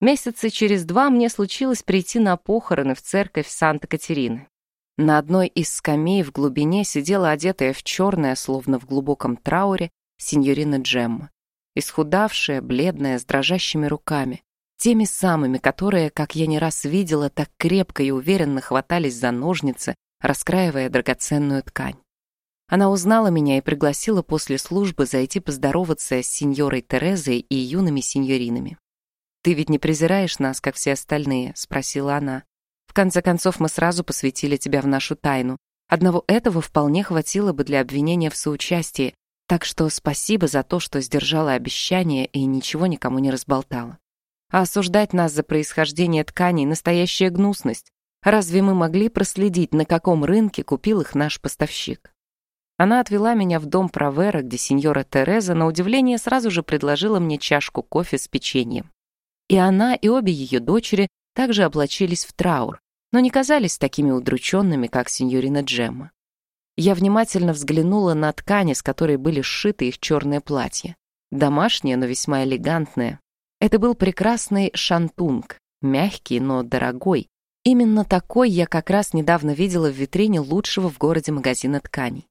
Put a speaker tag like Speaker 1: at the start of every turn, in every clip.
Speaker 1: Месяца через два мне случилось прийти на похороны в церковь Санта-Катерины. На одной из скамей в глубине сидела одетая в черное, словно в глубоком трауре, сеньорина Джемма. Исхудавшая, бледная, с дрожащими руками. Теми самыми, которые, как я не раз видела, так крепко и уверенно хватались за ножницы, раскраивая драгоценную ткань. Она узнала меня и пригласила после службы зайти поздороваться с сеньорой Терезой и юными сеньоринами. «Ты ведь не презираешь нас, как все остальные?» — спросила она. «В конце концов, мы сразу посвятили тебя в нашу тайну. Одного этого вполне хватило бы для обвинения в соучастии, так что спасибо за то, что сдержала обещание и ничего никому не разболтала. А осуждать нас за происхождение тканей — настоящая гнусность. Разве мы могли проследить, на каком рынке купил их наш поставщик? Она отвела меня в дом Провера, где сеньора Тереза, на удивление, сразу же предложила мне чашку кофе с печеньем. И она, и обе ее дочери также облачились в траур, но не казались такими удрученными, как сеньорина Джемма. Я внимательно взглянула на ткани, с которой были сшиты их черные платья. Домашнее, но весьма элегантное, это был прекрасный шантунг, мягкий, но дорогой. Именно такой я как раз недавно видела в витрине лучшего в городе магазина тканей.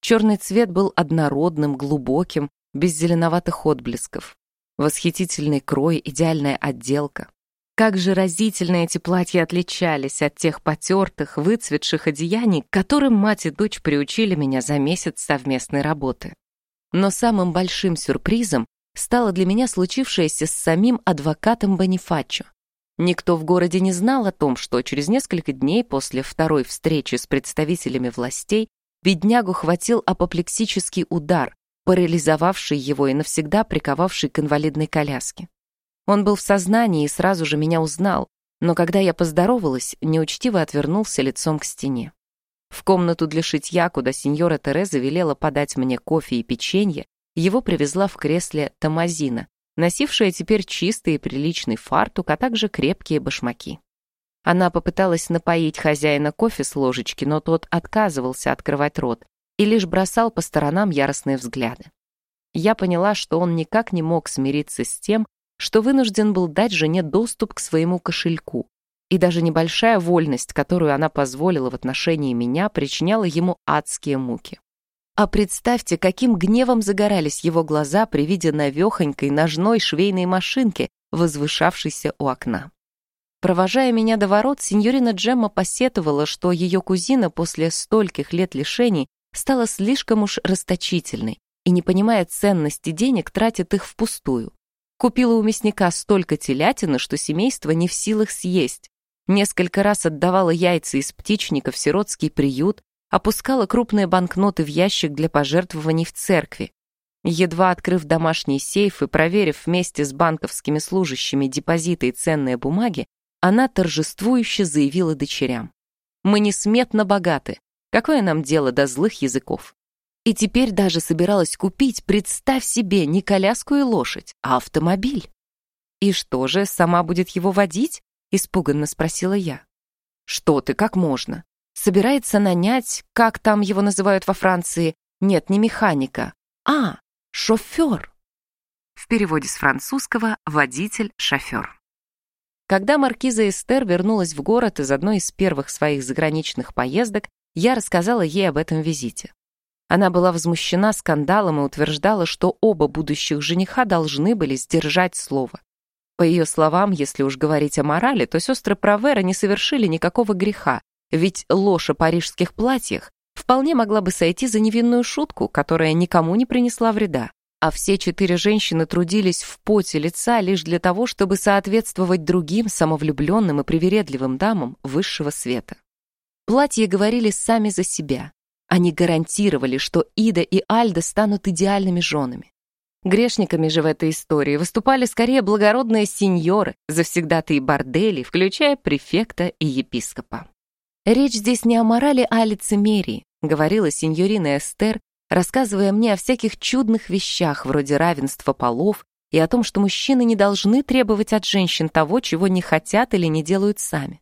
Speaker 1: Черный цвет был однородным, глубоким, без зеленоватых отблесков. Восхитительный крой, идеальная отделка. Как же разительно эти платья отличались от тех потертых, выцветших одеяний, которым мать и дочь приучили меня за месяц совместной работы. Но самым большим сюрпризом стало для меня случившееся с самим адвокатом Бонифаччо. Никто в городе не знал о том, что через несколько дней после второй встречи с представителями властей беднягу хватил апоплексический удар, парализовавший его и навсегда приковавший к инвалидной коляске. Он был в сознании и сразу же меня узнал, но когда я поздоровалась, неучтиво отвернулся лицом к стене. В комнату для шитья, куда сеньора Тереза велела подать мне кофе и печенье, его привезла в кресле Тамазина, носившая теперь чистый и приличный фартук, а также крепкие башмаки. Она попыталась напоить хозяина кофе с ложечки, но тот отказывался открывать рот и лишь бросал по сторонам яростные взгляды. Я поняла, что он никак не мог смириться с тем, что вынужден был дать жене доступ к своему кошельку, и даже небольшая вольность, которую она позволила в отношении меня, причиняла ему адские муки. А представьте, каким гневом загорались его глаза при виде навехонькой ножной швейной машинки, возвышавшейся у окна. Провожая меня до ворот, сеньорина Джемма посетовала, что ее кузина после стольких лет лишений стала слишком уж расточительной и, не понимая ценности денег, тратит их впустую. Купила у мясника столько телятины, что семейство не в силах съесть. Несколько раз отдавала яйца из птичника в сиротский приют, опускала крупные банкноты в ящик для пожертвований в церкви. Едва открыв домашний сейф и проверив вместе с банковскими служащими депозиты и ценные бумаги, она торжествующе заявила дочерям. «Мы несметно богаты. Какое нам дело до злых языков?» И теперь даже собиралась купить, представь себе, не коляску и лошадь, а автомобиль. «И что же, сама будет его водить?» — испуганно спросила я. «Что ты, как можно? собирается нанять, как там его называют во Франции, нет, не механика, а шофер. В переводе с французского «водитель-шофер». Когда маркиза Эстер вернулась в город из одной из первых своих заграничных поездок, я рассказала ей об этом визите. Она была возмущена скандалом и утверждала, что оба будущих жениха должны были сдержать слово. По ее словам, если уж говорить о морали, то сестры Провера не совершили никакого греха, ведь ложь о парижских платьях вполне могла бы сойти за невинную шутку, которая никому не принесла вреда. А все четыре женщины трудились в поте лица лишь для того, чтобы соответствовать другим самовлюбленным и привередливым дамам высшего света. Платья говорили сами за себя. Они гарантировали, что Ида и Альда станут идеальными женами. Грешниками же в этой истории выступали скорее благородные сеньоры, завсегдатые бордели, включая префекта и епископа. «Речь здесь не о морали, а о лицемерии», — говорила сеньорина Эстер, рассказывая мне о всяких чудных вещах, вроде равенства полов, и о том, что мужчины не должны требовать от женщин того, чего не хотят или не делают сами.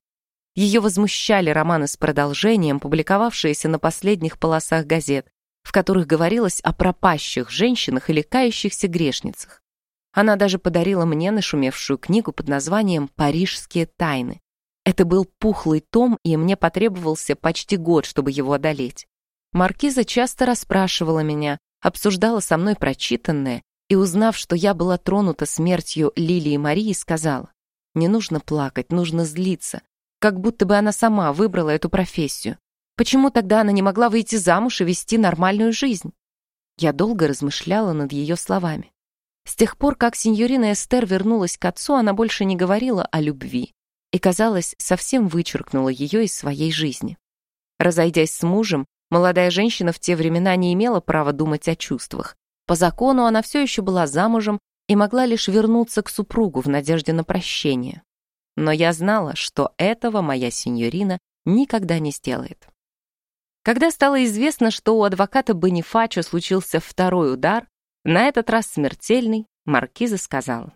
Speaker 1: Ее возмущали романы с продолжением, публиковавшиеся на последних полосах газет, в которых говорилось о пропащих женщинах или кающихся грешницах. Она даже подарила мне нашумевшую книгу под названием «Парижские тайны». Это был пухлый том, и мне потребовался почти год, чтобы его одолеть. Маркиза часто расспрашивала меня, обсуждала со мной прочитанное, и, узнав, что я была тронута смертью Лилии Марии, сказала, «Не нужно плакать, нужно злиться, как будто бы она сама выбрала эту профессию. Почему тогда она не могла выйти замуж и вести нормальную жизнь?» Я долго размышляла над ее словами. С тех пор, как сеньорина Эстер вернулась к отцу, она больше не говорила о любви и, казалось, совсем вычеркнула ее из своей жизни. Разойдясь с мужем, молодая женщина в те времена не имела права думать о чувствах. По закону она все еще была замужем и могла лишь вернуться к супругу в надежде на прощение. Но я знала, что этого моя сеньорина никогда не сделает. Когда стало известно, что у адвоката Бонифачо случился второй удар, на этот раз смертельный, Маркиза сказала.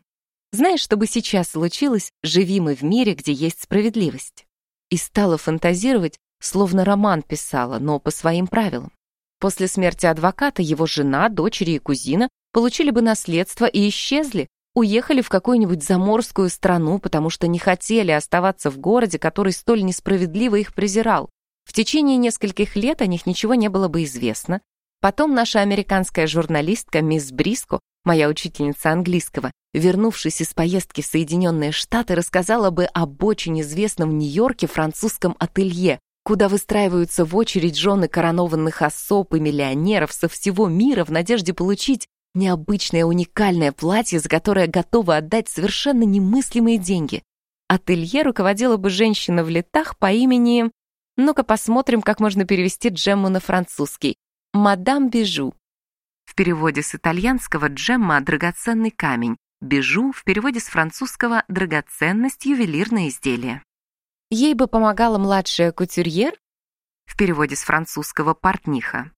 Speaker 1: «Знаешь, что бы сейчас случилось, живи мы в мире, где есть справедливость». И стала фантазировать, словно роман писала, но по своим правилам. После смерти адвоката его жена, дочери и кузина получили бы наследство и исчезли, уехали в какую-нибудь заморскую страну, потому что не хотели оставаться в городе, который столь несправедливо их презирал. В течение нескольких лет о них ничего не было бы известно, Потом наша американская журналистка мисс Бриско, моя учительница английского, вернувшись из поездки в Соединенные Штаты, рассказала бы об очень известном в Нью-Йорке французском ателье, куда выстраиваются в очередь жены коронованных особ и миллионеров со всего мира в надежде получить необычное уникальное платье, за которое готовы отдать совершенно немыслимые деньги. Ателье руководила бы женщина в летах по имени... Ну-ка посмотрим, как можно перевести Джемму на французский. «Мадам Бижу». В переводе с итальянского «джемма» — драгоценный камень, «бижу» в переводе с французского «драгоценность, ювелирное изделие». Ей бы помогала младшая кутюрьер, в переводе с французского «портниха».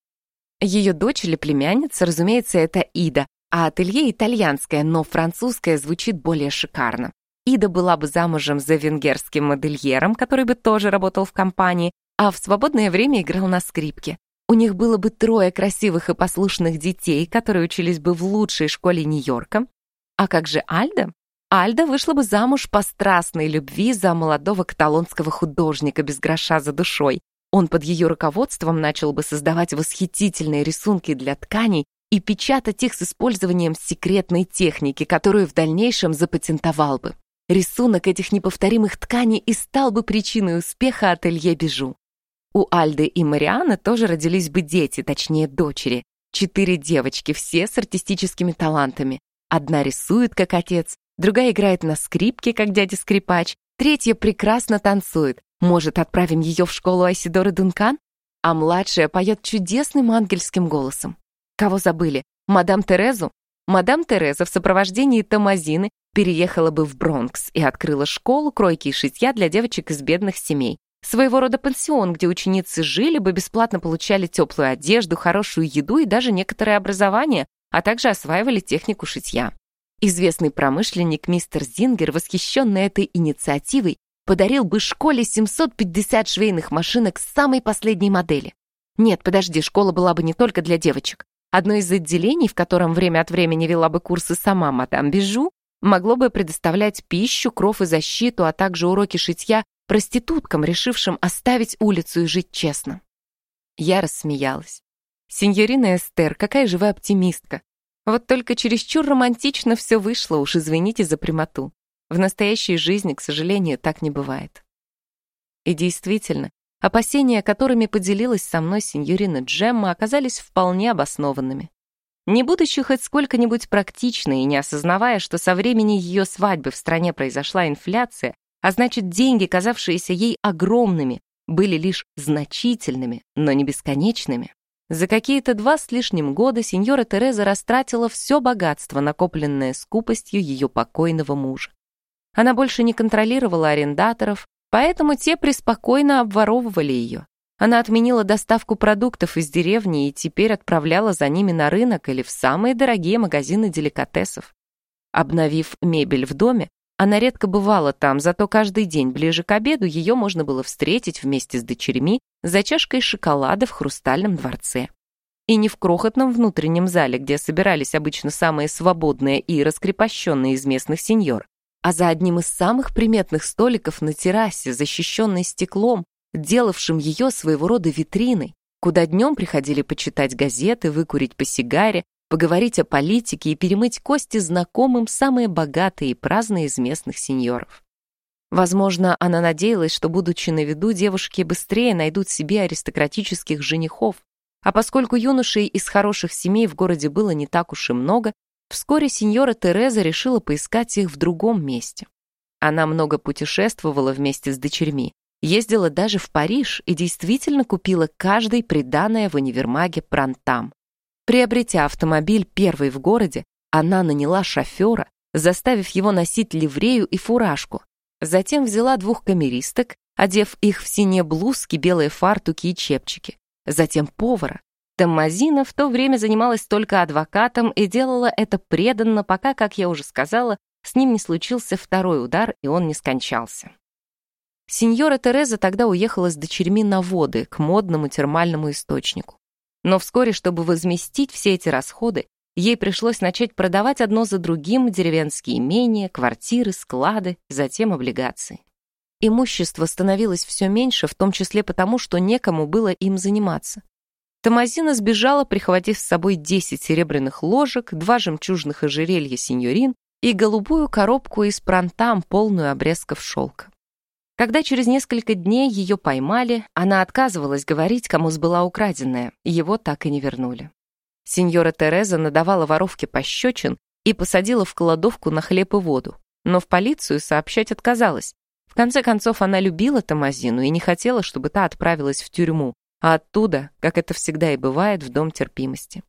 Speaker 1: Ее дочь или племянница, разумеется, это Ида, а ателье итальянское, но французское звучит более шикарно. Ида была бы замужем за венгерским модельером, который бы тоже работал в компании, а в свободное время играл на скрипке. У них было бы трое красивых и послушных детей, которые учились бы в лучшей школе Нью-Йорка. А как же Альда? Альда вышла бы замуж по страстной любви за молодого каталонского художника без гроша за душой. Он под ее руководством начал бы создавать восхитительные рисунки для тканей и печатать их с использованием секретной техники, которую в дальнейшем запатентовал бы. Рисунок этих неповторимых тканей и стал бы причиной успеха ателье Бижу. У Альды и Марианы тоже родились бы дети, точнее, дочери. Четыре девочки, все с артистическими талантами. Одна рисует, как отец, другая играет на скрипке, как дядя-скрипач, третья прекрасно танцует. Может, отправим ее в школу Айсидоры Дункан? А младшая поет чудесным ангельским голосом. Кого забыли? Мадам Терезу? Мадам Тереза в сопровождении Томазины переехала бы в Бронкс и открыла школу кройки и шитья для девочек из бедных семей. Своего рода пансион, где ученицы жили бы, бесплатно получали теплую одежду, хорошую еду и даже некоторое образование, а также осваивали технику шитья. Известный промышленник мистер Зингер, восхищенный этой инициативой, подарил бы школе 750 швейных машинок самой последней модели. Нет, подожди, школа была бы не только для девочек. Одно из отделений, в котором время от времени вела бы курсы сама мадам Бижу, могло бы предоставлять пищу, кров и защиту, а также уроки шитья проституткам, решившим оставить улицу и жить честно. Я рассмеялась. Сеньорина Эстер, какая же вы оптимистка. Вот только чересчур романтично все вышло, уж извините за прямоту. В настоящей жизни, к сожалению, так не бывает. И действительно, опасения, которыми поделилась со мной сеньорина Джемма, оказались вполне обоснованными. Не будучи хоть сколько-нибудь практичной и не осознавая, что со времени ее свадьбы в стране произошла инфляция, а значит, деньги, казавшиеся ей огромными, были лишь значительными, но не бесконечными. За какие-то два с лишним года сеньора Тереза растратила все богатство, накопленное скупостью ее покойного мужа. Она больше не контролировала арендаторов, поэтому те преспокойно обворовывали ее. Она отменила доставку продуктов из деревни и теперь отправляла за ними на рынок или в самые дорогие магазины деликатесов. Обновив мебель в доме, она редко бывала там, зато каждый день ближе к обеду ее можно было встретить вместе с дочерьми за чашкой шоколада в хрустальном дворце. и не в крохотном внутреннем зале, где собирались обычно самые свободные и раскрепощенные из местных сеньор, а за одним из самых приметных столиков на террасе, защищенной стеклом, делавшим ее своего рода витриной, куда днем приходили почитать газеты, выкурить по сигаре, поговорить о политике и перемыть кости знакомым самые богатые и праздные из местных сеньоров. Возможно, она надеялась, что, будучи на виду, девушки быстрее найдут себе аристократических женихов, а поскольку юношей из хороших семей в городе было не так уж и много, вскоре сеньора Тереза решила поискать их в другом месте. Она много путешествовала вместе с дочерьми, ездила даже в Париж и действительно купила каждой приданное в универмаге Прантам. Приобретя автомобиль первый в городе, она наняла шофера, заставив его носить ливрею и фуражку. Затем взяла двух камеристок, одев их в синие блузки, белые фартуки и чепчики затем повара. Таммазина в то время занималась только адвокатом и делала это преданно, пока, как я уже сказала, с ним не случился второй удар, и он не скончался. Сеньора Тереза тогда уехала с дочерьми на воды, к модному термальному источнику. Но вскоре, чтобы возместить все эти расходы, ей пришлось начать продавать одно за другим деревенские имения, квартиры, склады, затем облигации. Имущество становилось все меньше, в том числе потому, что некому было им заниматься. Томазина сбежала, прихватив с собой 10 серебряных ложек, два жемчужных ожерелья сеньорин и голубую коробку из пронтам, полную обрезков шелка. Когда через несколько дней ее поймали, она отказывалась говорить, кому сбыла украденная, его так и не вернули. Сеньора Тереза надавала воровке пощечин и посадила в кладовку на хлеб и воду, но в полицию сообщать отказалась, конце концов, она любила Тамазину и не хотела, чтобы та отправилась в тюрьму, а оттуда, как это всегда и бывает, в дом терпимости.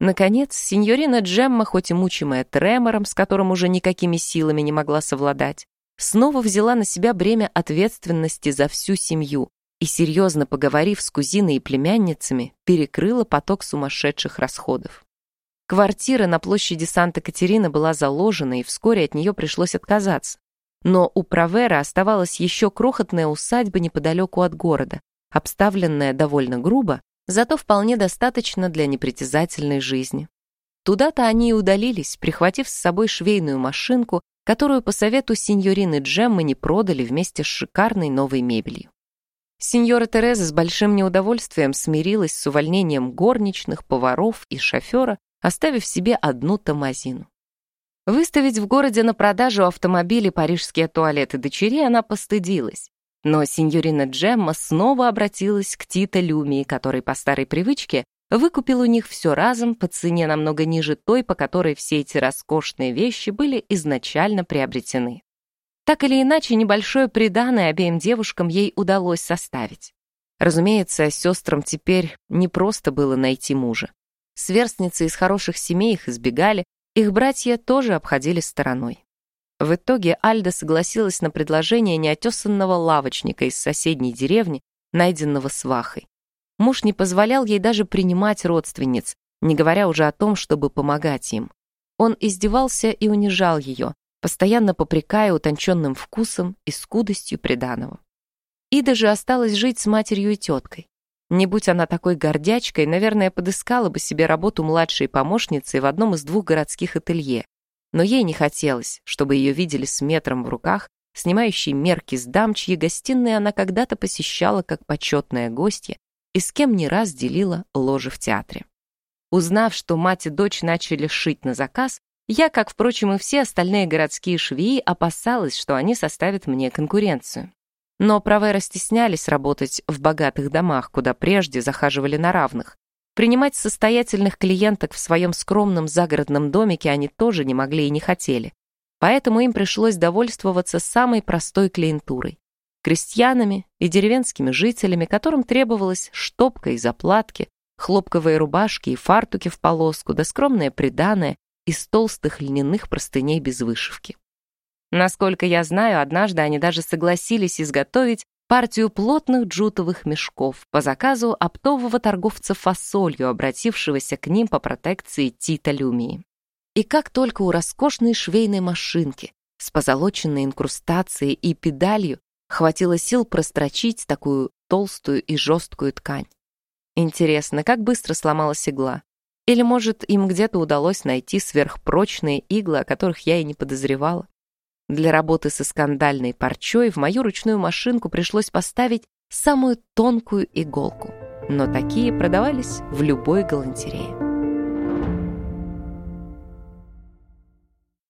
Speaker 1: Наконец, сеньорина Джемма, хоть и мучимая тремором, с которым уже никакими силами не могла совладать, снова взяла на себя бремя ответственности за всю семью и, серьезно поговорив с кузиной и племянницами, перекрыла поток сумасшедших расходов. Квартира на площади Санта-Катерина была заложена, и вскоре от нее пришлось отказаться. Но у Провера оставалась еще крохотная усадьба неподалеку от города, обставленная довольно грубо, зато вполне достаточно для непритязательной жизни. Туда-то они и удалились, прихватив с собой швейную машинку, которую по совету сеньорины Джеммы не продали вместе с шикарной новой мебелью. Сеньора Тереза с большим неудовольствием смирилась с увольнением горничных, поваров и шофера, оставив себе одну тамазину. Выставить в городе на продажу автомобили парижские туалеты дочери она постыдилась. Но сеньорина Джемма снова обратилась к Тита Люмии, который по старой привычке выкупил у них все разом по цене намного ниже той, по которой все эти роскошные вещи были изначально приобретены. Так или иначе, небольшое приданое обеим девушкам ей удалось составить. Разумеется, сестрам теперь не просто было найти мужа. Сверстницы из хороших семей их избегали, их братья тоже обходили стороной. В итоге Альда согласилась на предложение неотесанного лавочника из соседней деревни, найденного свахой. Муж не позволял ей даже принимать родственниц, не говоря уже о том, чтобы помогать им. Он издевался и унижал ее, постоянно попрекая утонченным вкусом и скудостью приданого. Ида же осталась жить с матерью и теткой. Не будь она такой гордячкой, наверное, подыскала бы себе работу младшей помощницей в одном из двух городских ателье. Но ей не хотелось, чтобы ее видели с метром в руках, снимающей мерки с дам, чьи гостиные она когда-то посещала как почетная гостья и с кем не раз делила ложе в театре. Узнав, что мать и дочь начали шить на заказ, я, как, впрочем, и все остальные городские швеи, опасалась, что они составят мне конкуренцию. Но Провера стеснялись работать в богатых домах, куда прежде захаживали на равных. Принимать состоятельных клиенток в своем скромном загородном домике они тоже не могли и не хотели. Поэтому им пришлось довольствоваться самой простой клиентурой крестьянами и деревенскими жителями, которым требовалась штопка и заплатки, хлопковые рубашки и фартуки в полоску, да скромное приданое из толстых льняных простыней без вышивки. Насколько я знаю, однажды они даже согласились изготовить партию плотных джутовых мешков по заказу оптового торговца фасолью, обратившегося к ним по протекции Тита Люмии. И как только у роскошной швейной машинки с позолоченной инкрустацией и педалью хватило сил прострочить такую толстую и жесткую ткань. Интересно, как быстро сломалась игла? Или, может, им где-то удалось найти сверхпрочные иглы, о которых я и не подозревала? Для работы со скандальной парчой в мою ручную машинку пришлось поставить самую тонкую иголку. Но такие продавались в любой галантерее.